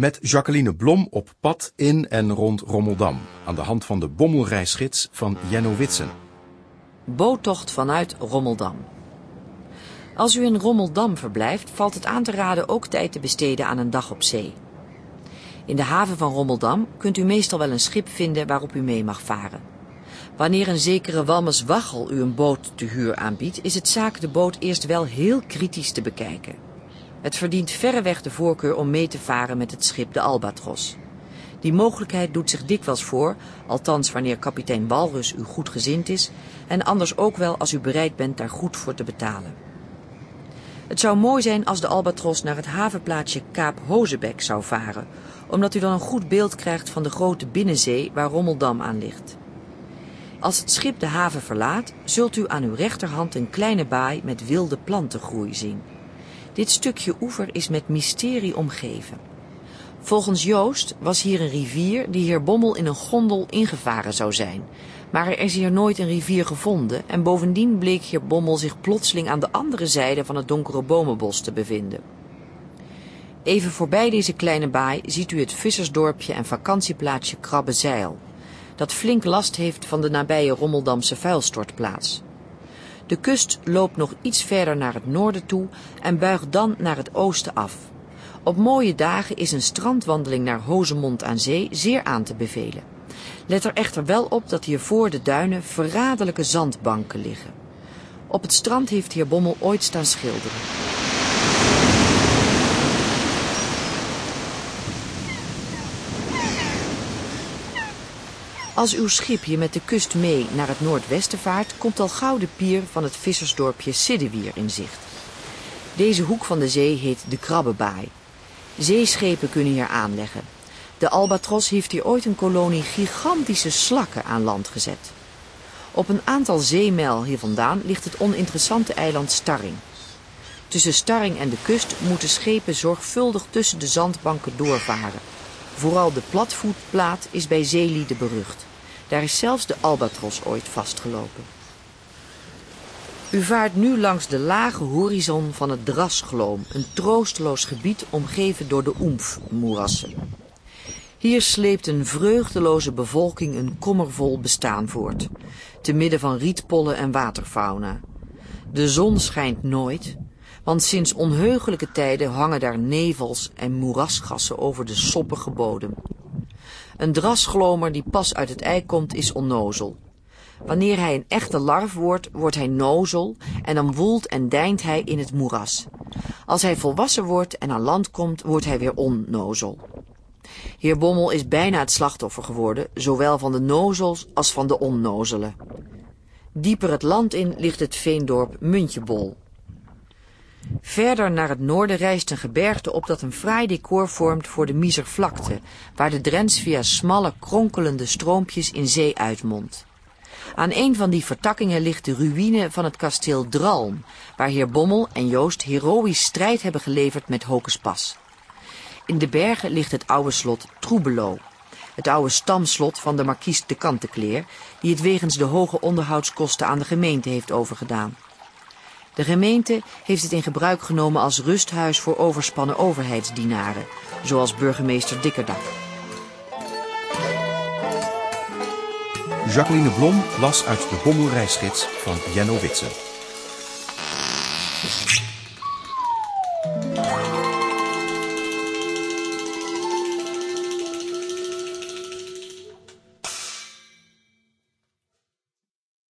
Met Jacqueline Blom op pad in en rond Rommeldam. Aan de hand van de bommelreisgids van Jenno Witsen. Boottocht vanuit Rommeldam. Als u in Rommeldam verblijft, valt het aan te raden ook tijd te besteden aan een dag op zee. In de haven van Rommeldam kunt u meestal wel een schip vinden waarop u mee mag varen. Wanneer een zekere Walmes Waggel u een boot te huur aanbiedt, is het zaak de boot eerst wel heel kritisch te bekijken. Het verdient verreweg de voorkeur om mee te varen met het schip de Albatros. Die mogelijkheid doet zich dikwijls voor, althans wanneer kapitein Walrus u goed gezind is, en anders ook wel als u bereid bent daar goed voor te betalen. Het zou mooi zijn als de Albatros naar het havenplaatsje Kaap Hozebek zou varen, omdat u dan een goed beeld krijgt van de grote binnenzee waar Rommeldam aan ligt. Als het schip de haven verlaat, zult u aan uw rechterhand een kleine baai met wilde plantengroei zien. Dit stukje oever is met mysterie omgeven. Volgens Joost was hier een rivier die heer Bommel in een gondel ingevaren zou zijn. Maar er is hier nooit een rivier gevonden en bovendien bleek heer Bommel zich plotseling aan de andere zijde van het donkere bomenbos te bevinden. Even voorbij deze kleine baai ziet u het vissersdorpje en vakantieplaatsje Krabbezeil, dat flink last heeft van de nabije Rommeldamse vuilstortplaats. De kust loopt nog iets verder naar het noorden toe en buigt dan naar het oosten af. Op mooie dagen is een strandwandeling naar Hozemond aan zee zeer aan te bevelen. Let er echter wel op dat hier voor de duinen verraderlijke zandbanken liggen. Op het strand heeft heer Bommel ooit staan schilderen. Als uw schipje met de kust mee naar het noordwesten vaart, komt al gauw de pier van het vissersdorpje Siddewier in zicht. Deze hoek van de zee heet de Krabbebaai. Zeeschepen kunnen hier aanleggen. De Albatros heeft hier ooit een kolonie gigantische slakken aan land gezet. Op een aantal zeemijl hier vandaan ligt het oninteressante eiland Starring. Tussen Starring en de kust moeten schepen zorgvuldig tussen de zandbanken doorvaren. Vooral de platvoetplaat is bij zeelieden berucht. Daar is zelfs de albatros ooit vastgelopen. U vaart nu langs de lage horizon van het Drasgloom, een troosteloos gebied omgeven door de Oemf-moerassen. Hier sleept een vreugdeloze bevolking een kommervol bestaan voort, te midden van rietpollen en waterfauna. De zon schijnt nooit, want sinds onheugelijke tijden hangen daar nevels en moerasgassen over de soppige bodem. Een drasglomer die pas uit het ei komt is onnozel. Wanneer hij een echte larf wordt, wordt hij nozel en dan woelt en deint hij in het moeras. Als hij volwassen wordt en aan land komt, wordt hij weer onnozel. Heer Bommel is bijna het slachtoffer geworden, zowel van de nozels als van de onnozelen. Dieper het land in ligt het veendorp Muntjebol. Verder naar het noorden rijst een gebergte op dat een fraai decor vormt voor de Miezervlakte, waar de Drens via smalle, kronkelende stroompjes in zee uitmondt. Aan een van die vertakkingen ligt de ruïne van het kasteel Dralm, waar heer Bommel en Joost heroïsch strijd hebben geleverd met Hokespas. In de bergen ligt het oude slot Troebelo, het oude stamslot van de markies de Kantekleer, die het wegens de hoge onderhoudskosten aan de gemeente heeft overgedaan. De gemeente heeft het in gebruik genomen als rusthuis voor overspannen overheidsdienaren, zoals burgemeester Dikkerdak. Jacqueline Blom las uit de Bommelreisgids van Jenno Witsen.